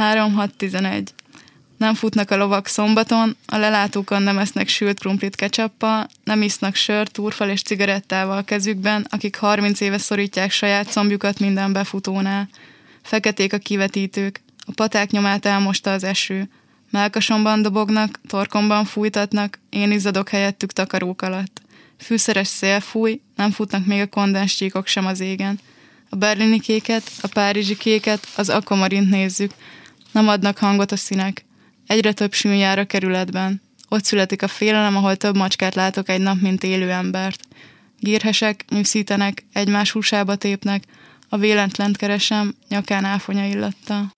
3-6-11. Nem futnak a lovak szombaton, a lelátókon nem esznek sült krumplit ketchuppal, nem isznak sört, túrfal és cigarettával a kezükben, akik 30 éve szorítják saját combjukat minden befutónál. Feketék a kivetítők, a paták nyomát elmosta az eső. Melkasomban dobognak, torkomban fújtatnak, én izzadok helyettük takarók alatt. Fűszeres szél fúj, nem futnak még a kondenscsíkok sem az égen. A berlini kéket, a párizsi kéket, az akomarint nézzük. Nem adnak hangot a színek. Egyre több sűn jár a kerületben. Ott születik a félelem, ahol több macskát látok egy nap, mint élő embert. Gírhesek, nyűszítenek, egymás húsába tépnek, a vélent lent keresem, nyakán áfonya illatta.